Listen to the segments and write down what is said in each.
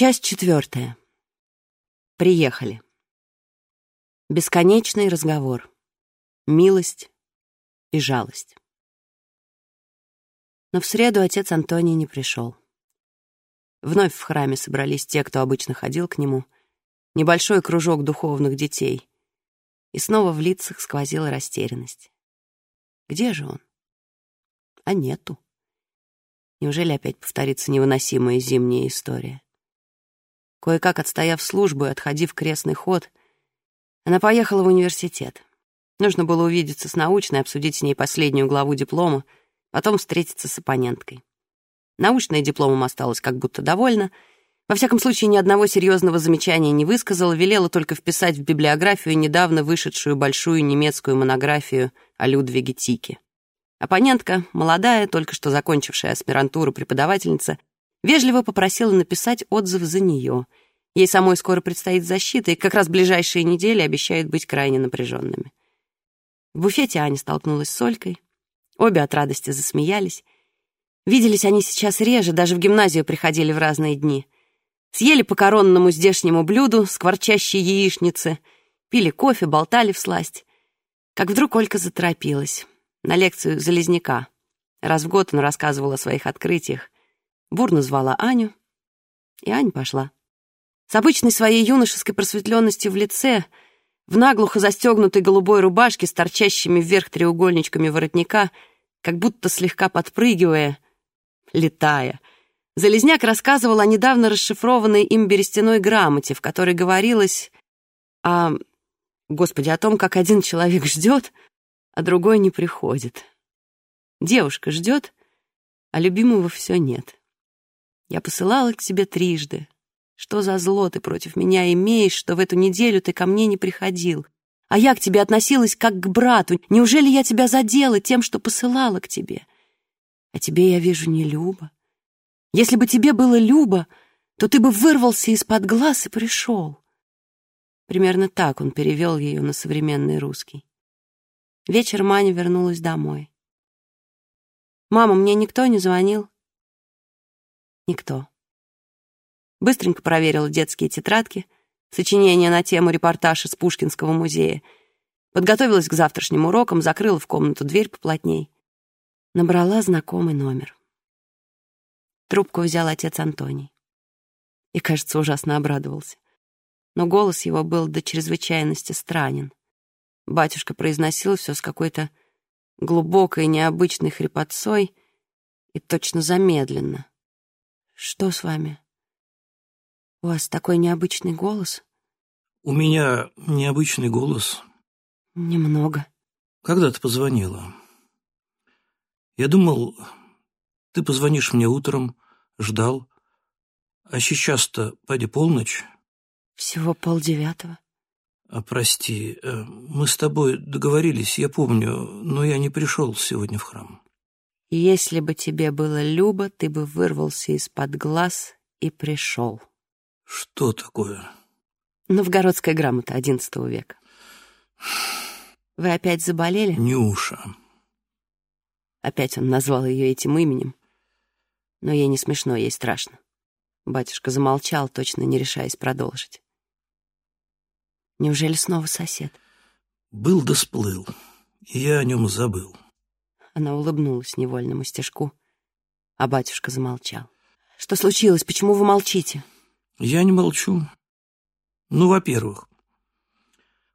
Часть четвертая. Приехали. Бесконечный разговор. Милость и жалость. Но в среду отец Антоний не пришел. Вновь в храме собрались те, кто обычно ходил к нему, небольшой кружок духовных детей. И снова в лицах сквозила растерянность. Где же он? А нету. Неужели опять повторится невыносимая зимняя история? Кое-как отстояв службу и отходив крестный ход, она поехала в университет. Нужно было увидеться с научной, обсудить с ней последнюю главу диплома, потом встретиться с оппоненткой. Научная дипломом осталась как будто довольна. Во всяком случае, ни одного серьезного замечания не высказала, велела только вписать в библиографию недавно вышедшую большую немецкую монографию о Людвиге Тике. Оппонентка, молодая, только что закончившая аспирантуру преподавательница, вежливо попросила написать отзыв за нее. Ей самой скоро предстоит защита, и как раз ближайшие недели обещают быть крайне напряженными. В буфете Аня столкнулась с Олькой. Обе от радости засмеялись. Виделись они сейчас реже, даже в гимназию приходили в разные дни. Съели по коронному здешнему блюду, скворчащей яичницы, пили кофе, болтали в сласть. Как вдруг Олька заторопилась. На лекцию Залезняка. Раз в год он рассказывал о своих открытиях. Бурно звала Аню, и Аня пошла. С обычной своей юношеской просветленностью в лице, в наглухо застегнутой голубой рубашке с торчащими вверх треугольничками воротника, как будто слегка подпрыгивая — летая. Залезняк рассказывал о недавно расшифрованной им берестяной грамоте, в которой говорилось о... Господи, о том, как один человек ждет, а другой не приходит. Девушка ждет, а любимого все нет. Я посылала к тебе трижды. Что за зло ты против меня имеешь, что в эту неделю ты ко мне не приходил? А я к тебе относилась как к брату. Неужели я тебя задела тем, что посылала к тебе? А тебе, я вижу, не Люба. Если бы тебе было Люба, то ты бы вырвался из-под глаз и пришел. Примерно так он перевел ее на современный русский. Вечер Маня вернулась домой. «Мама, мне никто не звонил?» «Никто». Быстренько проверила детские тетрадки, сочинения на тему репортаж из Пушкинского музея, подготовилась к завтрашним урокам, закрыла в комнату дверь поплотней. Набрала знакомый номер. Трубку взял отец Антоний. И, кажется, ужасно обрадовался. Но голос его был до чрезвычайности странен. Батюшка произносил все с какой-то глубокой, необычной хрипотцой и точно замедленно. «Что с вами? У вас такой необычный голос?» «У меня необычный голос». «Немного». «Когда ты позвонила?» Я думал, ты позвонишь мне утром, ждал. А сейчас-то, поди, полночь. Всего полдевятого. А прости, э, мы с тобой договорились, я помню, но я не пришел сегодня в храм. Если бы тебе было любо, ты бы вырвался из-под глаз и пришел. Что такое? Новгородская грамота XI века. Вы опять заболели? Нюша. Опять он назвал ее этим именем. Но ей не смешно, ей страшно. Батюшка замолчал, точно не решаясь продолжить. Неужели снова сосед? Был да сплыл, и я о нем забыл. Она улыбнулась невольному стежку, а батюшка замолчал. Что случилось? Почему вы молчите? Я не молчу. Ну, во-первых,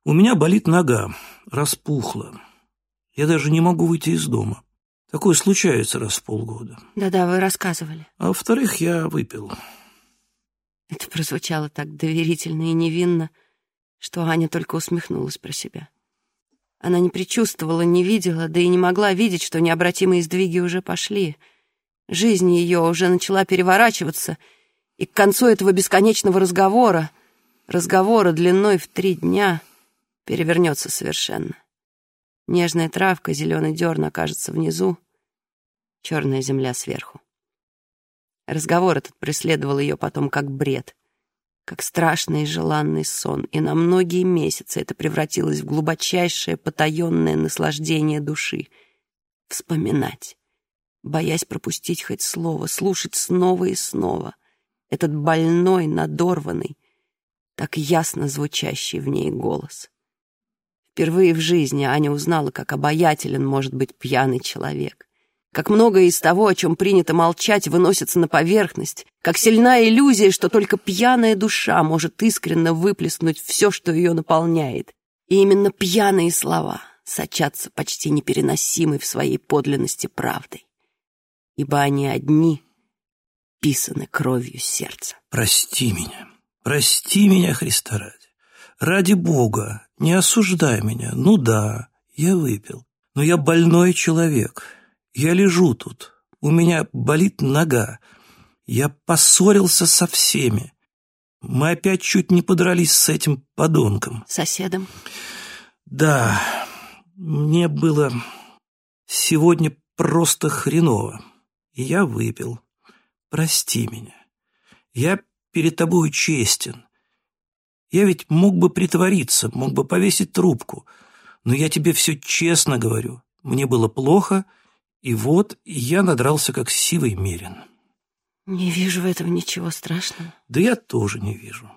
у меня болит нога, распухла. Я даже не могу выйти из дома. Такое случается раз в полгода. Да-да, вы рассказывали. А во-вторых, я выпил. Это прозвучало так доверительно и невинно, что Аня только усмехнулась про себя. Она не предчувствовала, не видела, да и не могла видеть, что необратимые сдвиги уже пошли. Жизнь ее уже начала переворачиваться, и к концу этого бесконечного разговора, разговора длиной в три дня, перевернется совершенно. Нежная травка, зеленый дерн окажется внизу, черная земля сверху. Разговор этот преследовал ее потом как бред, как страшный и желанный сон, и на многие месяцы это превратилось в глубочайшее потаенное наслаждение души. Вспоминать, боясь пропустить хоть слово, слушать снова и снова. этот больной, надорванный, так ясно звучащий в ней голос. Впервые в жизни Аня узнала, как обаятелен может быть пьяный человек. Как многое из того, о чем принято молчать, выносится на поверхность. Как сильна иллюзия, что только пьяная душа может искренно выплеснуть все, что ее наполняет. И именно пьяные слова сочатся почти непереносимой в своей подлинности правдой. Ибо они одни писаны кровью сердца. Прости меня, прости меня, Христа ради. Ради Бога, не осуждай меня. Ну да, я выпил, но я больной человек. Я лежу тут, у меня болит нога. Я поссорился со всеми. Мы опять чуть не подрались с этим подонком. Соседом? Да, мне было сегодня просто хреново. И я выпил. Прости меня. Я перед тобой честен. Я ведь мог бы притвориться, мог бы повесить трубку. Но я тебе все честно говорю. Мне было плохо, и вот я надрался, как сивый мерин. Не вижу в этом ничего страшного. Да я тоже не вижу.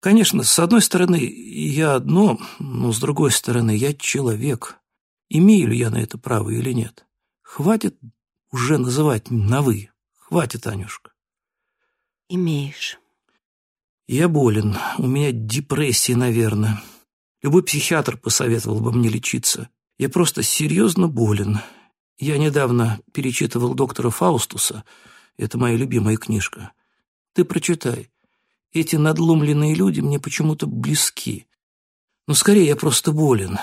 Конечно, с одной стороны, я одно, но с другой стороны, я человек. Имею ли я на это право или нет? Хватит уже называть на «вы». Хватит, Анюшка. Имеешь. Я болен. У меня депрессия, наверное. Любой психиатр посоветовал бы мне лечиться. Я просто серьезно болен. Я недавно перечитывал доктора Фаустуса. Это моя любимая книжка. Ты прочитай. Эти надломленные люди мне почему-то близки. Но скорее я просто болен.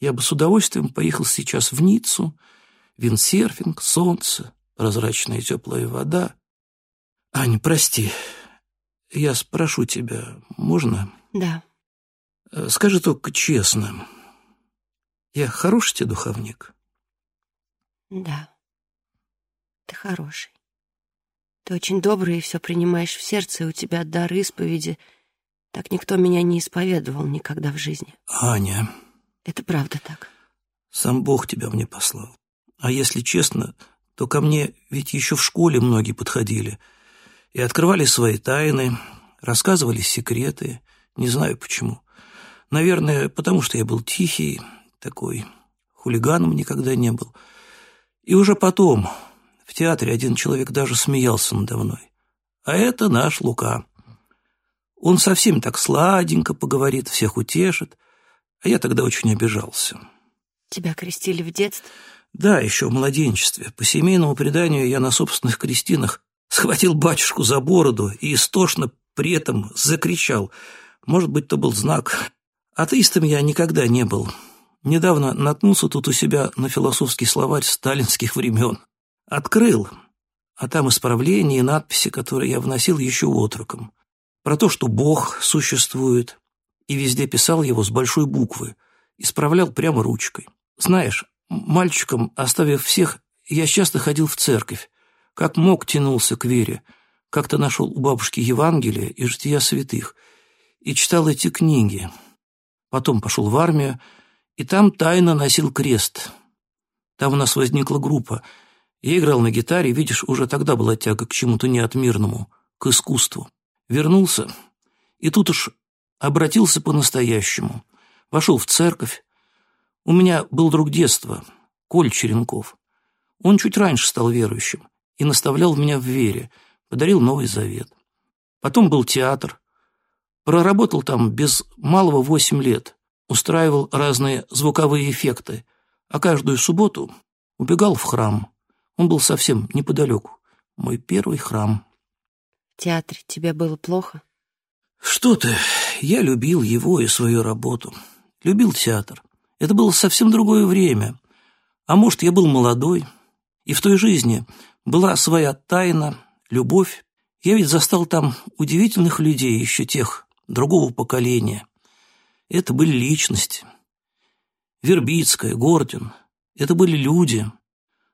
Я бы с удовольствием поехал сейчас в Ниццу. Виндсерфинг, солнце, прозрачная теплая вода. Аня, прости. Я спрошу тебя, можно? Да. Э, скажи только честно. Я хороший тебе духовник? Да, ты хороший. Ты очень добрый и все принимаешь в сердце, и у тебя дар исповеди. Так никто меня не исповедовал никогда в жизни. Аня. Это правда так. Сам Бог тебя мне послал. А если честно, то ко мне ведь еще в школе многие подходили и открывали свои тайны, рассказывали секреты, не знаю почему. Наверное, потому что я был тихий, такой, хулиганом никогда не был. И уже потом в театре один человек даже смеялся надо мной. А это наш Лука. Он совсем так сладенько поговорит, всех утешит, а я тогда очень обижался. Тебя крестили в детстве? Да, еще в младенчестве. По семейному преданию я на собственных крестинах схватил батюшку за бороду и истошно при этом закричал. Может быть, то был знак. Атеистом я никогда не был. Недавно наткнулся тут у себя на философский словарь сталинских времен. Открыл, а там исправления и надписи, которые я вносил еще отроком. Про то, что Бог существует, и везде писал его с большой буквы, исправлял прямо ручкой. Знаешь, мальчиком, оставив всех, я часто ходил в церковь, как мог тянулся к вере. Как-то нашел у бабушки Евангелие и жития святых, и читал эти книги. Потом пошел в армию, и там тайно носил крест. Там у нас возникла группа. Я играл на гитаре, видишь, уже тогда была тяга к чему-то неотмирному, к искусству. Вернулся, и тут уж обратился по-настоящему. Вошел в церковь. У меня был друг детства, Коль Черенков. Он чуть раньше стал верующим и наставлял меня в вере, подарил Новый Завет. Потом был театр. Проработал там без малого восемь лет устраивал разные звуковые эффекты, а каждую субботу убегал в храм. Он был совсем неподалеку. Мой первый храм. В театре тебе было плохо? Что ты, я любил его и свою работу. Любил театр. Это было совсем другое время. А может, я был молодой, и в той жизни была своя тайна, любовь. Я ведь застал там удивительных людей, еще тех, другого поколения. Это были личности. Вербицкая, Гордин. Это были люди.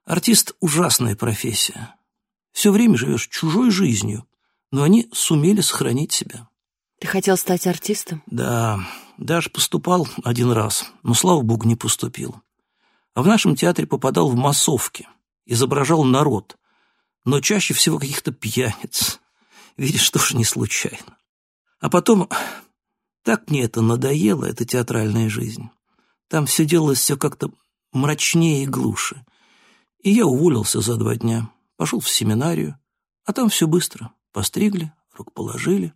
Артист – ужасная профессия. Все время живешь чужой жизнью, но они сумели сохранить себя. Ты хотел стать артистом? Да, даже поступал один раз, но, слава богу, не поступил. А в нашем театре попадал в массовки, изображал народ, но чаще всего каких-то пьяниц. Видишь, тоже не случайно. А потом, так мне это надоело, эта театральная жизнь. Там все делалось все как-то мрачнее и глуше. И я уволился за два дня, пошел в семинарию, а там все быстро. Постригли, рукоположили.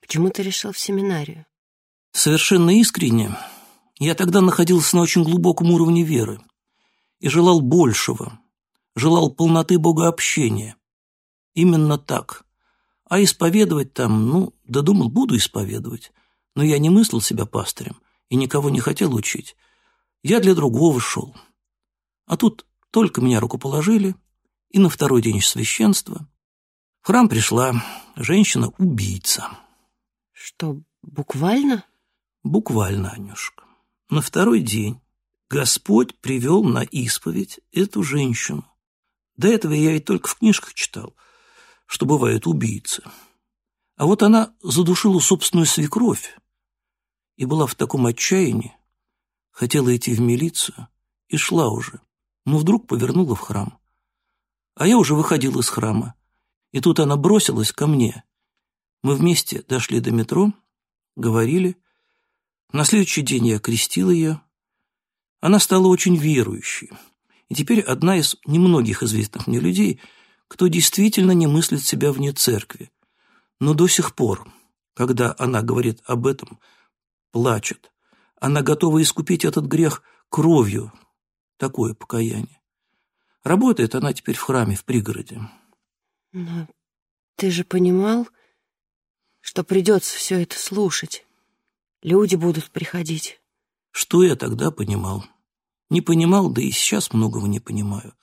Почему ты решил в семинарию? Совершенно искренне. Я тогда находился на очень глубоком уровне веры и желал большего, желал полноты богообщения. Именно так. А исповедовать там, ну, да думал, буду исповедовать. Но я не мыслил себя пастырем и никого не хотел учить. Я для другого шел. А тут только меня рукоположили, и на второй день священства в храм пришла женщина-убийца. Что, буквально? Буквально, Анюшка. На второй день Господь привел на исповедь эту женщину. До этого я ведь только в книжках читал, что бывают убийцы. А вот она задушила собственную свекровь и была в таком отчаянии, хотела идти в милицию и шла уже, но вдруг повернула в храм. А я уже выходил из храма, и тут она бросилась ко мне. Мы вместе дошли до метро, говорили. На следующий день я крестил ее. Она стала очень верующей, и теперь одна из немногих известных мне людей, кто действительно не мыслит себя вне церкви. Но до сих пор, когда она говорит об этом, плачет, она готова искупить этот грех кровью. Такое покаяние. Работает она теперь в храме в пригороде. Но ты же понимал, что придется все это слушать. Люди будут приходить. Что я тогда понимал? Не понимал, да и сейчас многого не понимаю.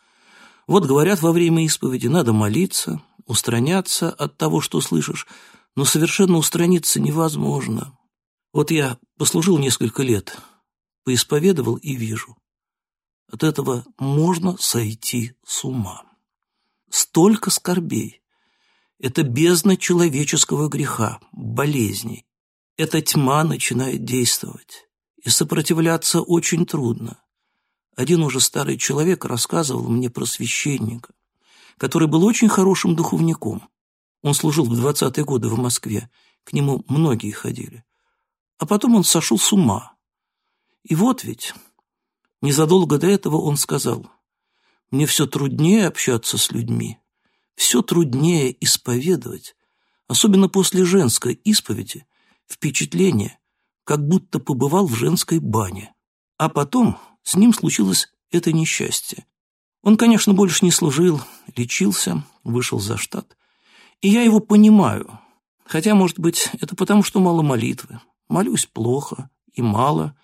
Вот говорят во время исповеди, надо молиться, устраняться от того, что слышишь, но совершенно устраниться невозможно. Вот я послужил несколько лет, поисповедовал и вижу. От этого можно сойти с ума. Столько скорбей. Это бездна человеческого греха, болезней. Эта тьма начинает действовать. И сопротивляться очень трудно. Один уже старый человек рассказывал мне про священника, который был очень хорошим духовником. Он служил в двадцатые годы в Москве. К нему многие ходили. А потом он сошел с ума. И вот ведь, незадолго до этого он сказал, «Мне все труднее общаться с людьми, все труднее исповедовать, особенно после женской исповеди, впечатление, как будто побывал в женской бане. А потом с ним случилось это несчастье. Он, конечно, больше не служил, лечился, вышел за штат. И я его понимаю, хотя, может быть, это потому, что мало молитвы, Молюсь плохо и мало,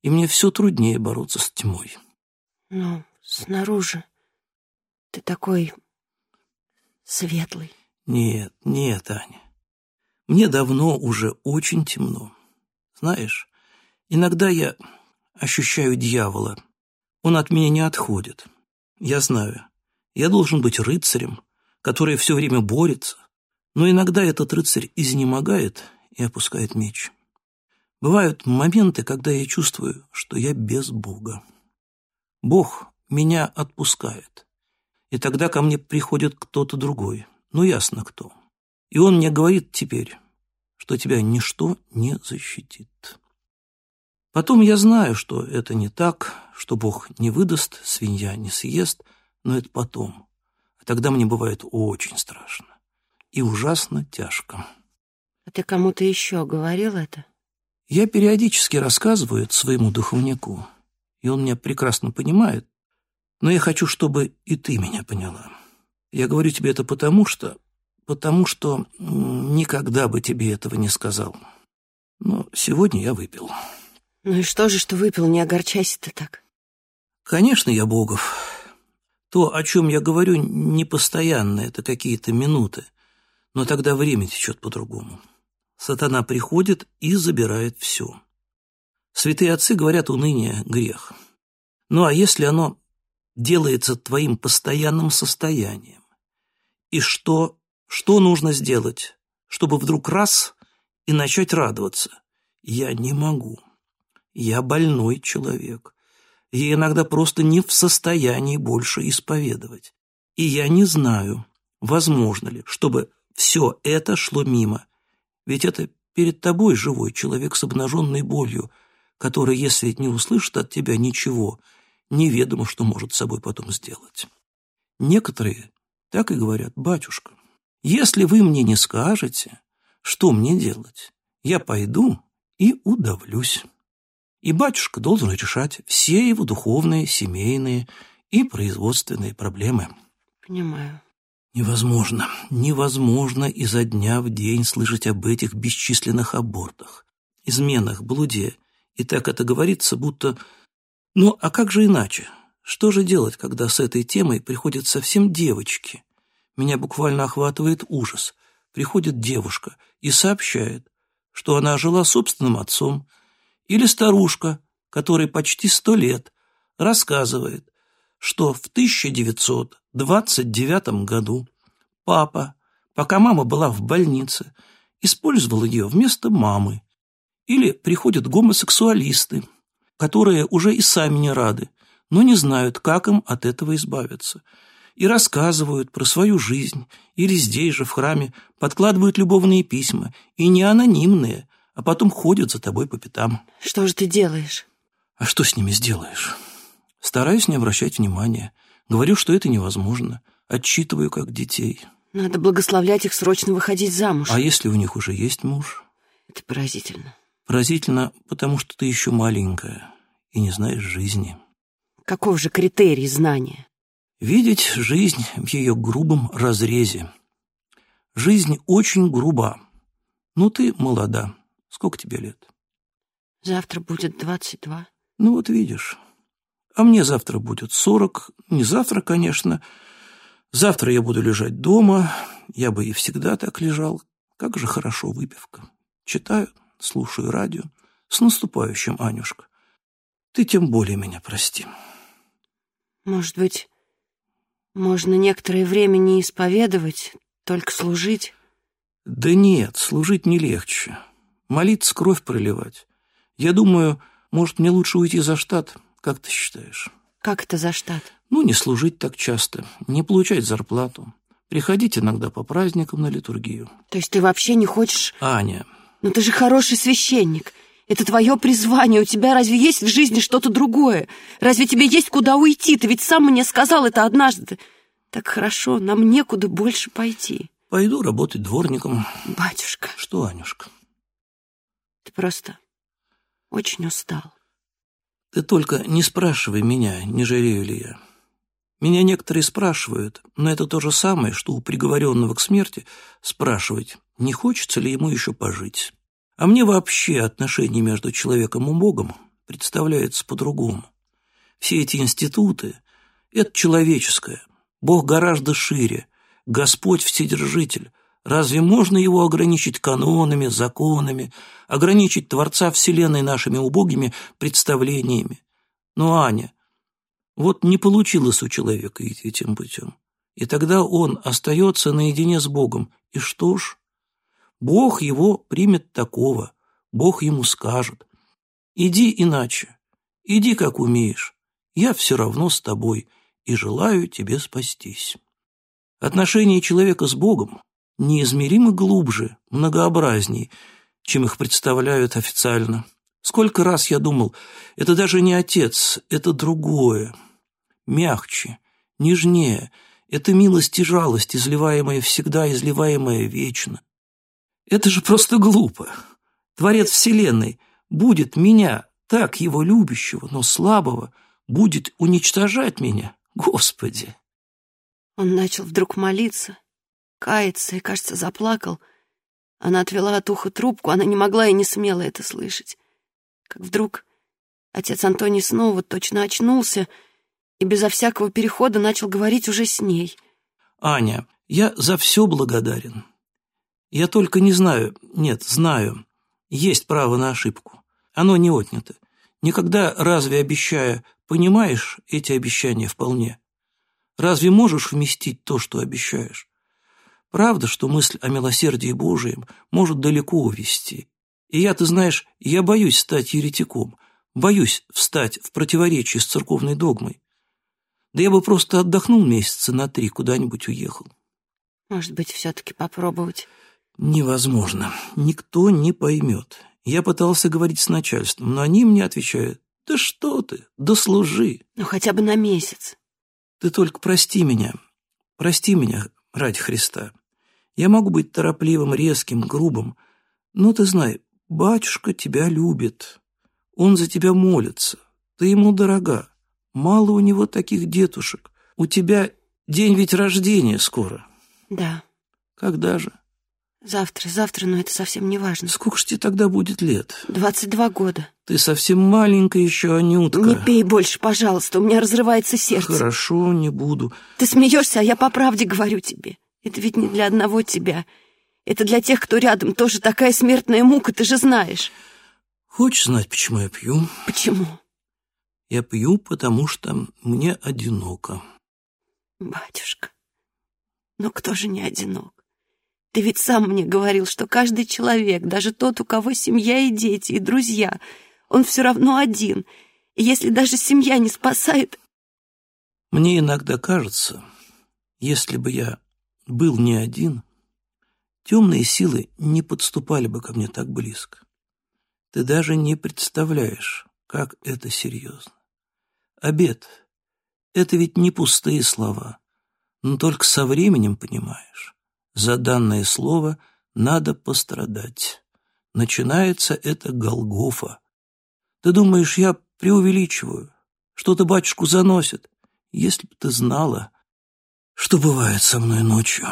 и мне все труднее бороться с тьмой. Но снаружи ты такой светлый. Нет, нет, Аня. Мне давно уже очень темно. Знаешь, иногда я ощущаю дьявола. Он от меня не отходит. Я знаю, я должен быть рыцарем, который все время борется, но иногда этот рыцарь изнемогает и опускает меч. Бывают моменты, когда я чувствую, что я без Бога. Бог меня отпускает. И тогда ко мне приходит кто-то другой. Ну, ясно кто. И он мне говорит теперь, что тебя ничто не защитит. Потом я знаю, что это не так, что Бог не выдаст, свинья не съест, но это потом. А тогда мне бывает очень страшно и ужасно тяжко. А ты кому-то еще говорил это? Я периодически рассказываю это своему духовнику, и он меня прекрасно понимает, но я хочу, чтобы и ты меня поняла. Я говорю тебе это потому, что... потому что никогда бы тебе этого не сказал. Но сегодня я выпил. Ну и что же, что выпил, не огорчайся ты так. Конечно, я Богов. То, о чем я говорю, не постоянно, это какие-то минуты, но тогда время течет по-другому сатана приходит и забирает все. Святые отцы говорят, уныние – грех. Ну а если оно делается твоим постоянным состоянием? И что, что нужно сделать, чтобы вдруг раз и начать радоваться? Я не могу. Я больной человек. Я иногда просто не в состоянии больше исповедовать. И я не знаю, возможно ли, чтобы все это шло мимо. Ведь это перед тобой живой человек с обнаженной болью, который, если не услышит от тебя ничего, неведомо, что может с собой потом сделать. Некоторые так и говорят, батюшка, если вы мне не скажете, что мне делать, я пойду и удавлюсь. И батюшка должен решать все его духовные, семейные и производственные проблемы. Понимаю. Невозможно, невозможно изо дня в день слышать об этих бесчисленных абортах, изменах, блуде. И так это говорится, будто... Ну, а как же иначе? Что же делать, когда с этой темой приходят совсем девочки? Меня буквально охватывает ужас. Приходит девушка и сообщает, что она жила собственным отцом, или старушка, которой почти сто лет, рассказывает, что в 1929 году папа, пока мама была в больнице, использовал ее вместо мамы. Или приходят гомосексуалисты, которые уже и сами не рады, но не знают, как им от этого избавиться, и рассказывают про свою жизнь, или здесь же, в храме, подкладывают любовные письма, и не анонимные, а потом ходят за тобой по пятам. Что же ты делаешь? А что с ними сделаешь? Стараюсь не обращать внимания. Говорю, что это невозможно. Отчитываю, как детей. Надо благословлять их срочно выходить замуж. А если у них уже есть муж? Это поразительно. Поразительно, потому что ты еще маленькая и не знаешь жизни. Каков же критерий знания? Видеть жизнь в ее грубом разрезе. Жизнь очень груба. Ну, ты молода. Сколько тебе лет? Завтра будет двадцать два. Ну, вот видишь. А мне завтра будет сорок. Не завтра, конечно. Завтра я буду лежать дома. Я бы и всегда так лежал. Как же хорошо выпивка. Читаю, слушаю радио. С наступающим, Анюшка. Ты тем более меня прости. Может быть, можно некоторое время не исповедовать, только служить? Да нет, служить не легче. Молиться, кровь проливать. Я думаю, может, мне лучше уйти за штат. Как ты считаешь? Как это за штат? Ну, не служить так часто, не получать зарплату. Приходить иногда по праздникам на литургию. То есть ты вообще не хочешь... Аня. Но ты же хороший священник. Это твое призвание. У тебя разве есть в жизни что-то другое? Разве тебе есть куда уйти? Ты ведь сам мне сказал это однажды. Так хорошо, нам некуда больше пойти. Пойду работать дворником. Батюшка. Что, Анюшка? Ты просто очень устал. Ты только не спрашивай меня, не жалею ли я. Меня некоторые спрашивают, но это то же самое, что у приговоренного к смерти спрашивать, не хочется ли ему еще пожить. А мне вообще отношения между человеком и Богом представляются по-другому. Все эти институты — это человеческое. Бог гораздо шире. Господь Вседержитель. Разве можно его ограничить канонами, законами, ограничить Творца Вселенной нашими убогими представлениями? Ну, Аня, вот не получилось у человека идти этим путем. И тогда он остается наедине с Богом. И что ж? Бог его примет такого, Бог ему скажет. Иди иначе, иди как умеешь, я все равно с тобой и желаю тебе спастись. Отношения человека с Богом неизмеримо глубже, многообразней, чем их представляют официально. Сколько раз я думал, это даже не отец, это другое, мягче, нежнее, это милость и жалость, изливаемая всегда, изливаемая вечно. Это же просто глупо. Творец Вселенной будет меня, так его любящего, но слабого, будет уничтожать меня. Господи! Он начал вдруг молиться, каяться и, кажется, заплакал. Она отвела от уха трубку, она не могла и не смела это слышать. Как вдруг отец Антоний снова точно очнулся и безо всякого перехода начал говорить уже с ней. «Аня, я за все благодарен. Я только не знаю, нет, знаю, есть право на ошибку. Оно не отнято. Никогда разве обещая, понимаешь эти обещания вполне? Разве можешь вместить то, что обещаешь? Правда, что мысль о милосердии Божием может далеко увести. И я, ты знаешь, я боюсь стать еретиком, боюсь встать в противоречие с церковной догмой. Да я бы просто отдохнул месяца на три, куда-нибудь уехал. Может быть, все-таки попробовать? Невозможно. Никто не поймет. Я пытался говорить с начальством, но они мне отвечают, да что ты, дослужи. Ну, хотя бы на месяц. Ты только прости меня. Прости меня ради Христа. Я могу быть торопливым, резким, грубым, но ты знай, батюшка тебя любит. Он за тебя молится. Ты ему дорога. Мало у него таких дедушек. У тебя день ведь рождения скоро. Да. Когда же? Завтра, завтра, но это совсем не важно. Сколько ж тебе тогда будет лет? Двадцать два года. Ты совсем маленькая еще, Анютка. Не пей больше, пожалуйста, у меня разрывается сердце. Хорошо, не буду. Ты смеешься, а я по правде говорю тебе. Это ведь не для одного тебя. Это для тех, кто рядом. Тоже такая смертная мука, ты же знаешь. Хочешь знать, почему я пью? Почему? Я пью, потому что мне одиноко. Батюшка, но кто же не одинок? Ты ведь сам мне говорил, что каждый человек, даже тот, у кого семья и дети, и друзья, он все равно один. И если даже семья не спасает... Мне иногда кажется, если бы я был не один, темные силы не подступали бы ко мне так близко. Ты даже не представляешь, как это серьезно. Обед — это ведь не пустые слова, но только со временем понимаешь. За данное слово надо пострадать. Начинается это Голгофа. Ты думаешь, я преувеличиваю? Что-то батюшку заносит? Если бы ты знала, что бывает со мной ночью.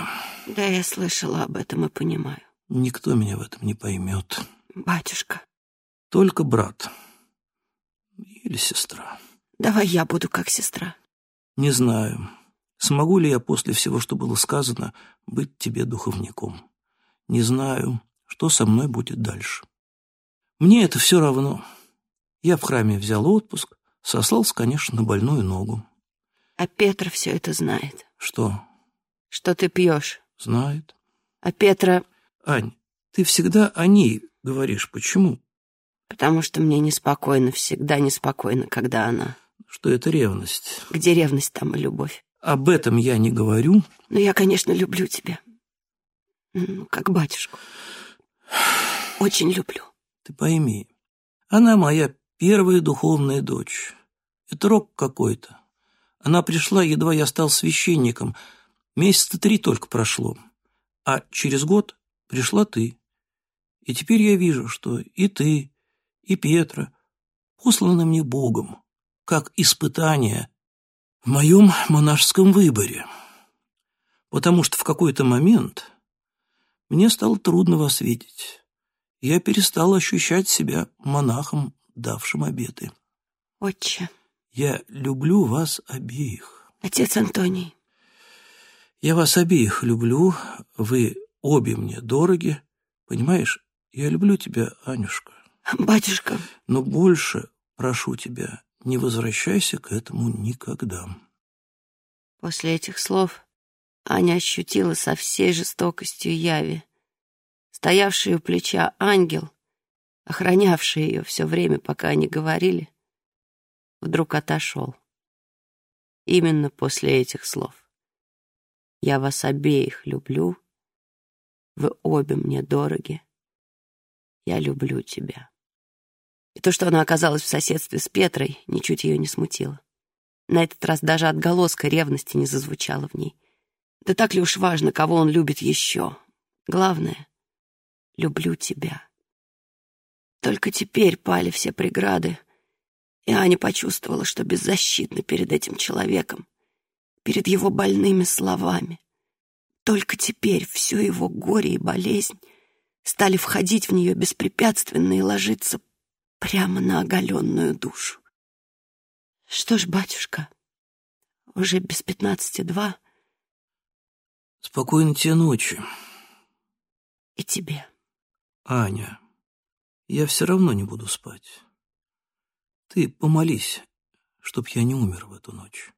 Да, я слышала об этом и понимаю. Никто меня в этом не поймет. Батюшка. Только брат. Или сестра. Давай я буду как сестра. Не знаю, смогу ли я после всего, что было сказано, быть тебе духовником. Не знаю, что со мной будет дальше. Мне это все равно. Я в храме взял отпуск, сослался, конечно, на больную ногу. А Петр все это знает. Что? Что ты пьешь. Знает. А Петра... Ань, ты всегда о ней говоришь. Почему? Потому что мне неспокойно, всегда неспокойно, когда она... Что это ревность. Где ревность, там и любовь. Об этом я не говорю. Но я, конечно, люблю тебя. Ну, как батюшку. Очень люблю. Ты пойми, она моя первая духовная дочь. Это рок какой-то. Она пришла, едва я стал священником. Месяца три только прошло. А через год пришла ты. И теперь я вижу, что и ты, и Петра посланы мне Богом, как испытание в моем монашеском выборе. Потому что в какой-то момент мне стало трудно вас видеть. Я перестал ощущать себя монахом, давшим обеты. Отче. Я люблю вас обеих. Отец Антоний. Я вас обеих люблю, вы обе мне дороги. Понимаешь, я люблю тебя, Анюшка. Батюшка. Но больше прошу тебя, не возвращайся к этому никогда. После этих слов Аня ощутила со всей жестокостью яви. Стоявший у плеча ангел, охранявший ее все время, пока они говорили, вдруг отошел. Именно после этих слов. «Я вас обеих люблю, вы обе мне дороги, я люблю тебя». И то, что она оказалась в соседстве с Петрой, ничуть ее не смутило. На этот раз даже отголоска ревности не зазвучало в ней. Да так ли уж важно, кого он любит еще? Главное — люблю тебя. Только теперь пали все преграды, и Аня почувствовала, что беззащитна перед этим человеком, перед его больными словами. Только теперь все его горе и болезнь стали входить в нее беспрепятственно и ложиться прямо на оголенную душу. Что ж, батюшка, уже без пятнадцати два. Спокойной тебе ночи. И тебе. Аня, я все равно не буду спать. Ты помолись, чтоб я не умер в эту ночь.